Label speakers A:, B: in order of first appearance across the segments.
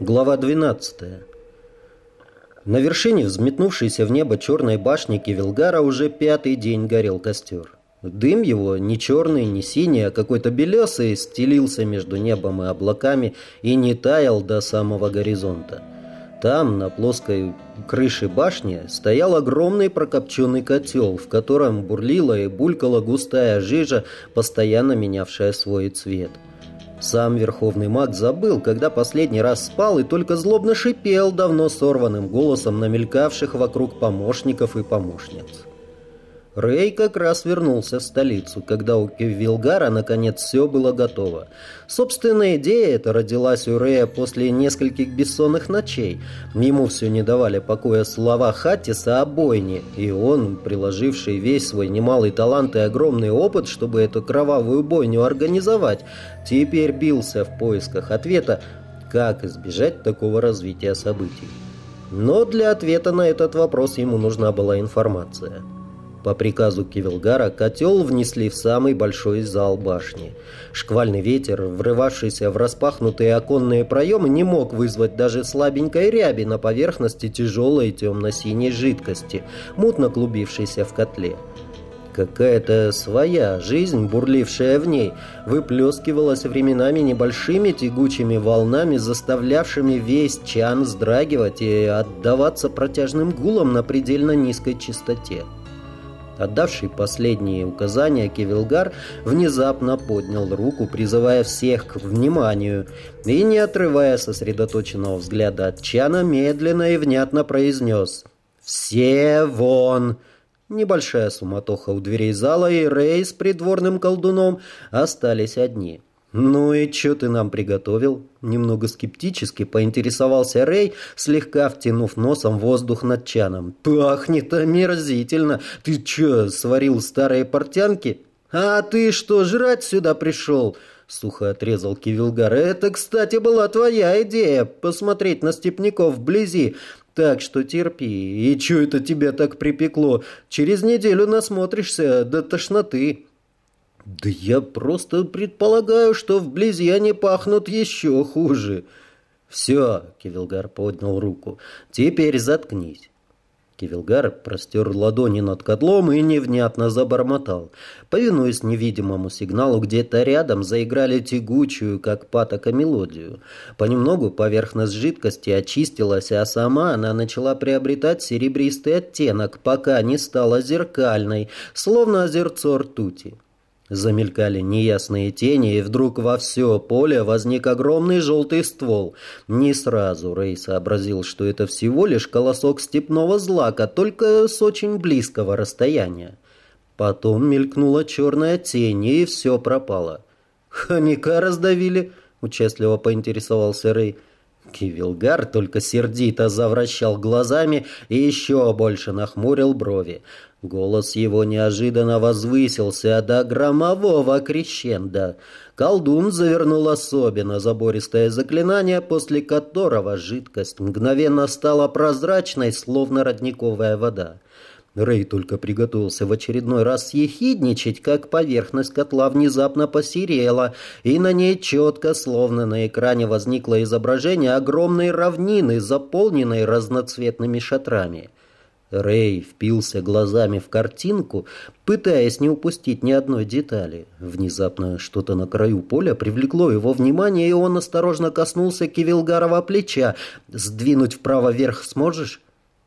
A: Глава 12. На вершине взметнувшейся в небо черной башни Кивилгара уже пятый день горел костер. Дым его, не черный, не синий, а какой-то белесый, стелился между небом и облаками и не таял до самого горизонта. Там, на плоской крыше башни, стоял огромный прокопченный котел, в котором бурлила и булькала густая жижа, постоянно менявшая свой цвет. Сам верховный маг забыл, когда последний раз спал и только злобно шипел давно сорванным голосом на мелькавших вокруг помощников и помощниц. Рэй как раз вернулся в столицу, когда у Кевилгара наконец все было готово. Собственная идея эта родилась у Рэя после нескольких бессонных ночей. Ему все не давали покоя слова Хаттиса о бойне, и он, приложивший весь свой немалый талант и огромный опыт, чтобы эту кровавую бойню организовать, теперь бился в поисках ответа, как избежать такого развития событий. Но для ответа на этот вопрос ему нужна была информация. По приказу Кивилгара котел внесли в самый большой зал башни. Шквальный ветер, врывавшийся в распахнутые оконные проемы, не мог вызвать даже слабенькой ряби на поверхности тяжелой темно-синей жидкости, мутно клубившейся в котле. Какая-то своя жизнь, бурлившая в ней, выплескивалась временами небольшими тягучими волнами, заставлявшими весь чан вздрагивать и отдаваться протяжным гулом на предельно низкой частоте. Отдавший последние указания, Кевилгар внезапно поднял руку, призывая всех к вниманию, и, не отрывая сосредоточенного взгляда от Чана, медленно и внятно произнес «Все вон!». Небольшая суматоха у дверей зала, и Рэй с придворным колдуном остались одни – «Ну и что ты нам приготовил?» Немного скептически поинтересовался Рэй, слегка втянув носом воздух над чаном. «Пахнет омерзительно! Ты что, сварил старые портянки?» «А ты что, жрать сюда пришел?» Сухо отрезал Кивилгар. «Это, кстати, была твоя идея, посмотреть на степняков вблизи. Так что терпи. И что это тебя так припекло? Через неделю насмотришься до тошноты». «Да я просто предполагаю, что вблизи они пахнут еще хуже». «Все», — Кивилгар поднял руку, — «теперь заткнись». Кивилгар простер ладони над котлом и невнятно забормотал. Повинуясь невидимому сигналу, где-то рядом заиграли тягучую, как патока, мелодию. Понемногу поверхность жидкости очистилась, а сама она начала приобретать серебристый оттенок, пока не стала зеркальной, словно озерцо ртути. Замелькали неясные тени, и вдруг во все поле возник огромный желтый ствол. Не сразу Рэй сообразил, что это всего лишь колосок степного злака, только с очень близкого расстояния. Потом мелькнула черная тень, и все пропало. «Хомяка раздавили?» — участливо поинтересовался Рэй. Кивилгар только сердито завращал глазами и еще больше нахмурил брови. Голос его неожиданно возвысился до громового крещенда. Колдун завернул особенно забористое заклинание, после которого жидкость мгновенно стала прозрачной, словно родниковая вода. Рэй только приготовился в очередной раз съехидничать, как поверхность котла внезапно посерела, и на ней четко, словно на экране возникло изображение огромной равнины, заполненной разноцветными шатрами. Рэй впился глазами в картинку, пытаясь не упустить ни одной детали. Внезапно что-то на краю поля привлекло его внимание, и он осторожно коснулся Кивилгарова плеча. «Сдвинуть вправо вверх сможешь?»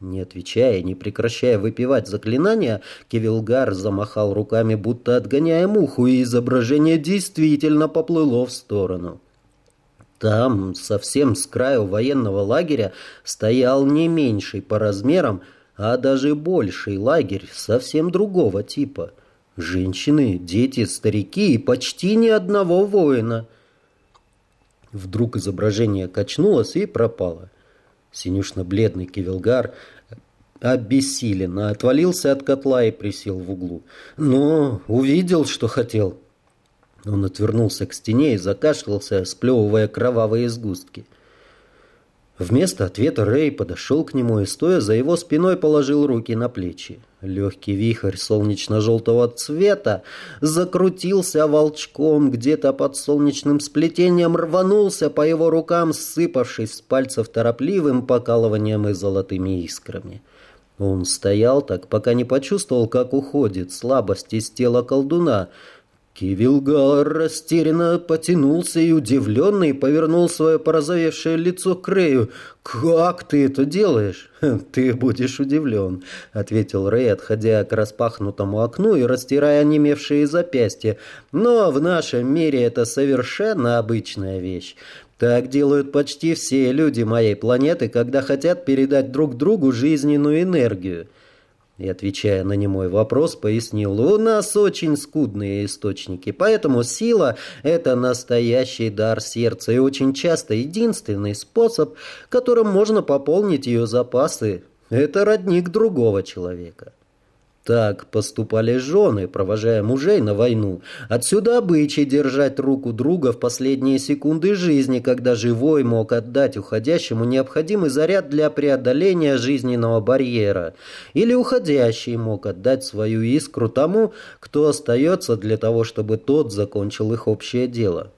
A: Не отвечая, не прекращая выпивать заклинания, Кивилгар замахал руками, будто отгоняя муху, и изображение действительно поплыло в сторону. Там, совсем с краю военного лагеря, стоял не меньший по размерам, а даже больший лагерь совсем другого типа. Женщины, дети, старики и почти ни одного воина. Вдруг изображение качнулось и пропало. Синюшно-бледный Кивилгар обессиленно отвалился от котла и присел в углу. Но увидел, что хотел. Он отвернулся к стене и закашлялся, сплевывая кровавые сгустки. Вместо ответа Рэй подошел к нему и, стоя за его спиной, положил руки на плечи. Легкий вихрь солнечно-желтого цвета закрутился волчком где-то под солнечным сплетением, рванулся по его рукам, сыпавшись с пальцев торопливым покалыванием и золотыми искрами. Он стоял так, пока не почувствовал, как уходит слабость из тела колдуна — Кивилгар растерянно потянулся и удивленный повернул свое порозовевшее лицо к Рэю. «Как ты это делаешь?» «Ты будешь удивлен», — ответил Рэй, отходя к распахнутому окну и растирая онемевшие запястья. «Но в нашем мире это совершенно обычная вещь. Так делают почти все люди моей планеты, когда хотят передать друг другу жизненную энергию». И, отвечая на немой вопрос, пояснил, у нас очень скудные источники, поэтому сила – это настоящий дар сердца и очень часто единственный способ, которым можно пополнить ее запасы – это родник другого человека. Так поступали жены, провожая мужей на войну. Отсюда обычай держать руку друга в последние секунды жизни, когда живой мог отдать уходящему необходимый заряд для преодоления жизненного барьера. Или уходящий мог отдать свою искру тому, кто остается для того, чтобы тот закончил их общее дело.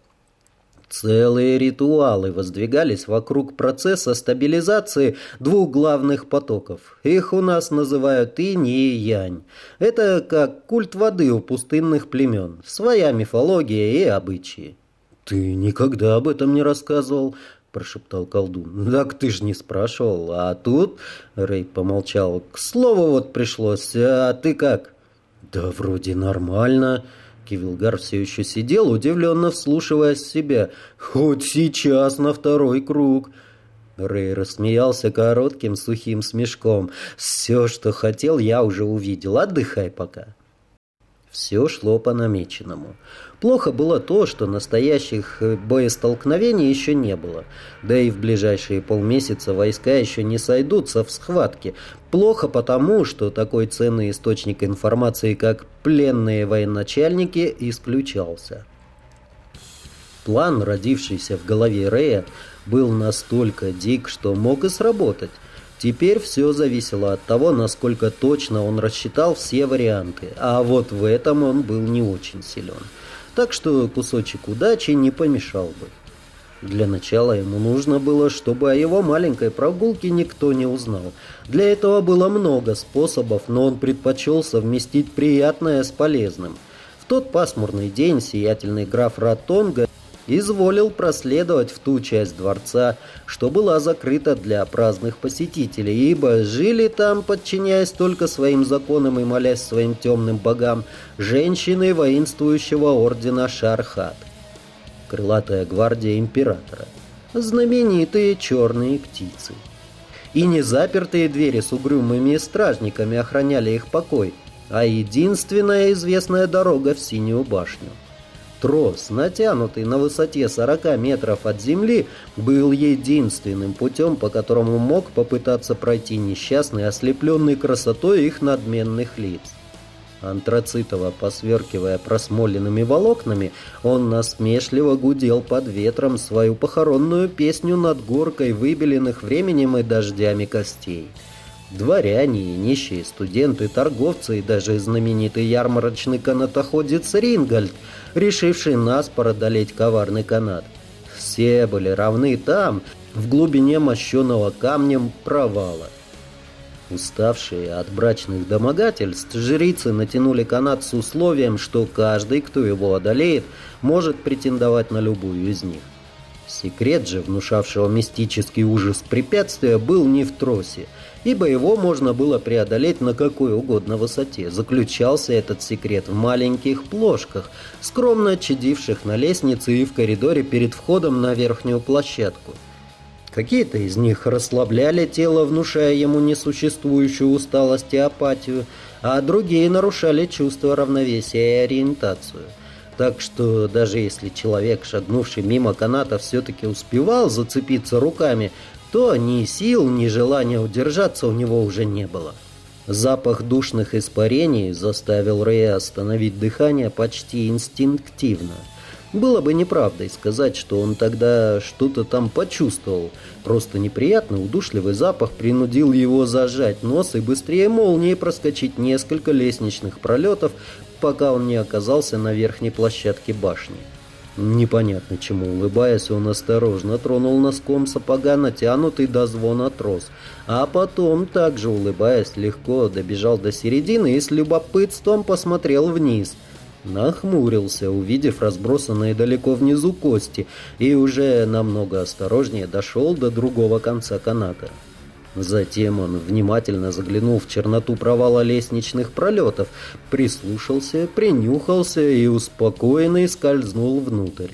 A: Целые ритуалы воздвигались вокруг процесса стабилизации двух главных потоков. Их у нас называют инь и янь. Это как культ воды у пустынных племен. Своя мифология и обычаи. «Ты никогда об этом не рассказывал», — прошептал колдун. «Так ты ж не спрашивал. А тут...» — Рэй помолчал. «К слову вот пришлось. А ты как?» «Да вроде нормально». Кивилгар все еще сидел, удивленно вслушиваясь в себя. «Хоть сейчас на второй круг!» Рэй рассмеялся коротким сухим смешком. «Все, что хотел, я уже увидел. Отдыхай пока». Все шло по намеченному. Плохо было то, что настоящих э, боестолкновений еще не было. Да и в ближайшие полмесяца войска еще не сойдутся в схватке. Плохо потому, что такой ценный источник информации, как пленные военачальники, исключался. План, родившийся в голове Рея, был настолько дик, что мог и сработать. Теперь все зависело от того, насколько точно он рассчитал все варианты, а вот в этом он был не очень силен. Так что кусочек удачи не помешал бы. Для начала ему нужно было, чтобы о его маленькой прогулке никто не узнал. Для этого было много способов, но он предпочел совместить приятное с полезным. В тот пасмурный день сиятельный граф Ратонга изволил проследовать в ту часть дворца, что была закрыта для праздных посетителей, ибо жили там, подчиняясь только своим законам и молясь своим темным богам, женщины воинствующего ордена Шархат. Крылатая гвардия императора. Знаменитые черные птицы. И не запертые двери с угрюмыми стражниками охраняли их покой, а единственная известная дорога в Синюю башню. Трос, натянутый на высоте 40 метров от земли, был единственным путем, по которому мог попытаться пройти несчастный, ослепленный красотой их надменных лиц. Антрацитово, посверкивая просмоленными волокнами, он насмешливо гудел под ветром свою похоронную песню над горкой выбеленных временем и дождями костей. Дворяне и нищие студенты, торговцы и даже знаменитый ярмарочный канатоходец Рингольд – решивший нас продолеть коварный канат. Все были равны там, в глубине мощеного камнем провала. Уставшие от брачных домогательств, жрицы натянули канат с условием, что каждый, кто его одолеет, может претендовать на любую из них. Секрет же, внушавшего мистический ужас препятствия, был не в тросе – ибо его можно было преодолеть на какой угодно высоте. Заключался этот секрет в маленьких плошках, скромно чадивших на лестнице и в коридоре перед входом на верхнюю площадку. Какие-то из них расслабляли тело, внушая ему несуществующую усталость и апатию, а другие нарушали чувство равновесия и ориентацию. Так что даже если человек, шагнувший мимо каната, все-таки успевал зацепиться руками, то ни сил, ни желания удержаться у него уже не было. Запах душных испарений заставил Рэя остановить дыхание почти инстинктивно. Было бы неправдой сказать, что он тогда что-то там почувствовал. Просто неприятный удушливый запах принудил его зажать нос и быстрее молнии проскочить несколько лестничных пролетов, пока он не оказался на верхней площадке башни. Непонятно чему, улыбаясь, он осторожно тронул носком сапога натянутый до звона трос, а потом, также улыбаясь, легко добежал до середины и с любопытством посмотрел вниз – Нахмурился, увидев разбросанные далеко внизу кости, и уже намного осторожнее дошел до другого конца каната. Затем он внимательно заглянул в черноту провала лестничных пролетов, прислушался, принюхался и успокоенный скользнул внутрь.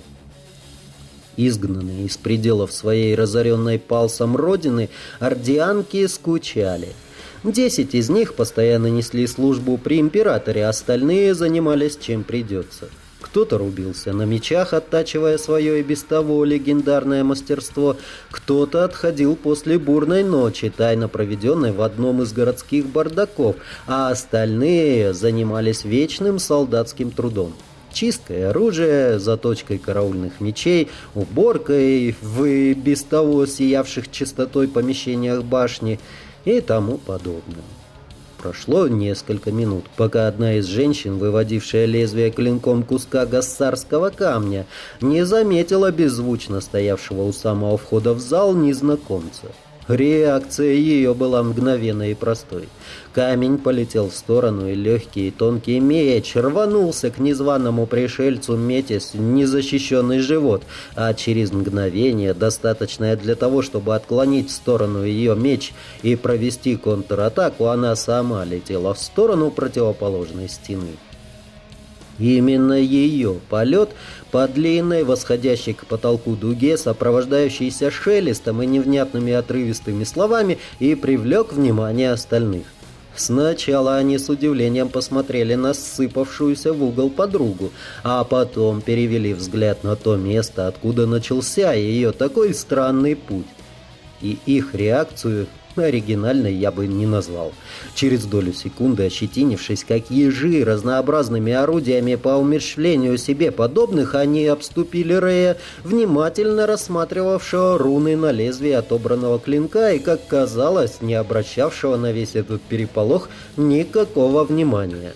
A: Изгнанные из пределов своей разоренной палсом родины, ордианки скучали – Десять из них постоянно несли службу при императоре, остальные занимались чем придется. Кто-то рубился на мечах, оттачивая свое и без того легендарное мастерство, кто-то отходил после бурной ночи, тайно проведенной в одном из городских бардаков, а остальные занимались вечным солдатским трудом чисткой оружия, заточкой караульных мечей, уборкой в без того сиявших чистотой помещениях башни – и тому подобное. Прошло несколько минут, пока одна из женщин, выводившая лезвие клинком куска гассарского камня, не заметила беззвучно стоявшего у самого входа в зал незнакомца. Реакция ее была мгновенной и простой. Камень полетел в сторону, и легкий и тонкий меч рванулся к незваному пришельцу, метясь незащищенный живот, а через мгновение, достаточное для того, чтобы отклонить в сторону ее меч и провести контратаку, она сама летела в сторону противоположной стены. Именно ее полет по длинной, восходящей к потолку дуге, сопровождающейся шелестом и невнятными отрывистыми словами, и привлек внимание остальных. Сначала они с удивлением посмотрели на ссыпавшуюся в угол подругу, а потом перевели взгляд на то место, откуда начался ее такой странный путь. И их реакцию Оригинальной я бы не назвал. Через долю секунды, ощетинившись, как ежи, разнообразными орудиями по умерщвлению себе подобных, они обступили Рея, внимательно рассматривавшего руны на лезвие отобранного клинка и, как казалось, не обращавшего на весь этот переполох никакого внимания.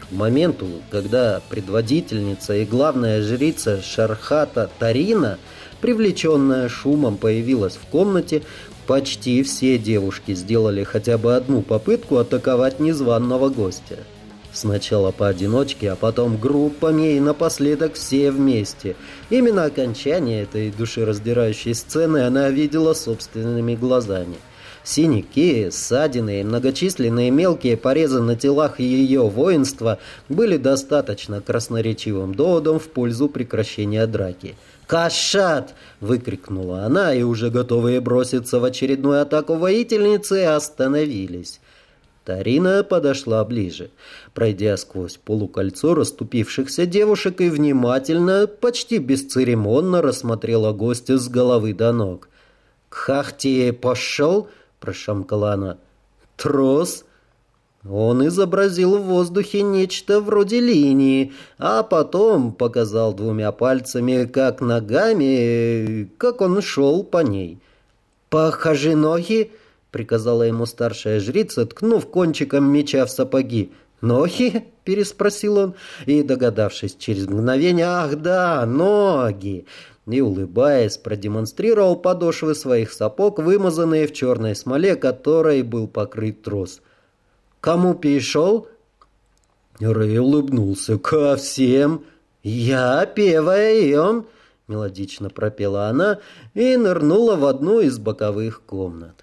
A: К моменту, когда предводительница и главная жрица Шархата Тарина привлеченная шумом, появилась в комнате, Почти все девушки сделали хотя бы одну попытку атаковать незваного гостя. Сначала поодиночке, а потом группами и напоследок все вместе. Именно окончание этой душераздирающей сцены она видела собственными глазами. Синяки, ссадины и многочисленные мелкие порезы на телах ее воинства были достаточно красноречивым доводом в пользу прекращения драки – «Кашат!» — выкрикнула она, и уже готовые броситься в очередную атаку воительницы остановились. Тарина подошла ближе, пройдя сквозь полукольцо расступившихся девушек и внимательно, почти бесцеремонно рассмотрела гостя с головы до ног. «К Хахте пошел?» — прошамкала она. «Трос?» Он изобразил в воздухе нечто вроде линии, а потом показал двумя пальцами, как ногами, как он шел по ней. «Похожи ноги!» — приказала ему старшая жрица, ткнув кончиком меча в сапоги. «Ноги?» — переспросил он, и, догадавшись через мгновение, «Ах да, ноги!» и, улыбаясь, продемонстрировал подошвы своих сапог, вымазанные в черной смоле, которой был покрыт трос. Кому пришел?» Рэй улыбнулся. «Ко всем! Я певаем!» Мелодично пропела она и нырнула в одну из боковых комнат.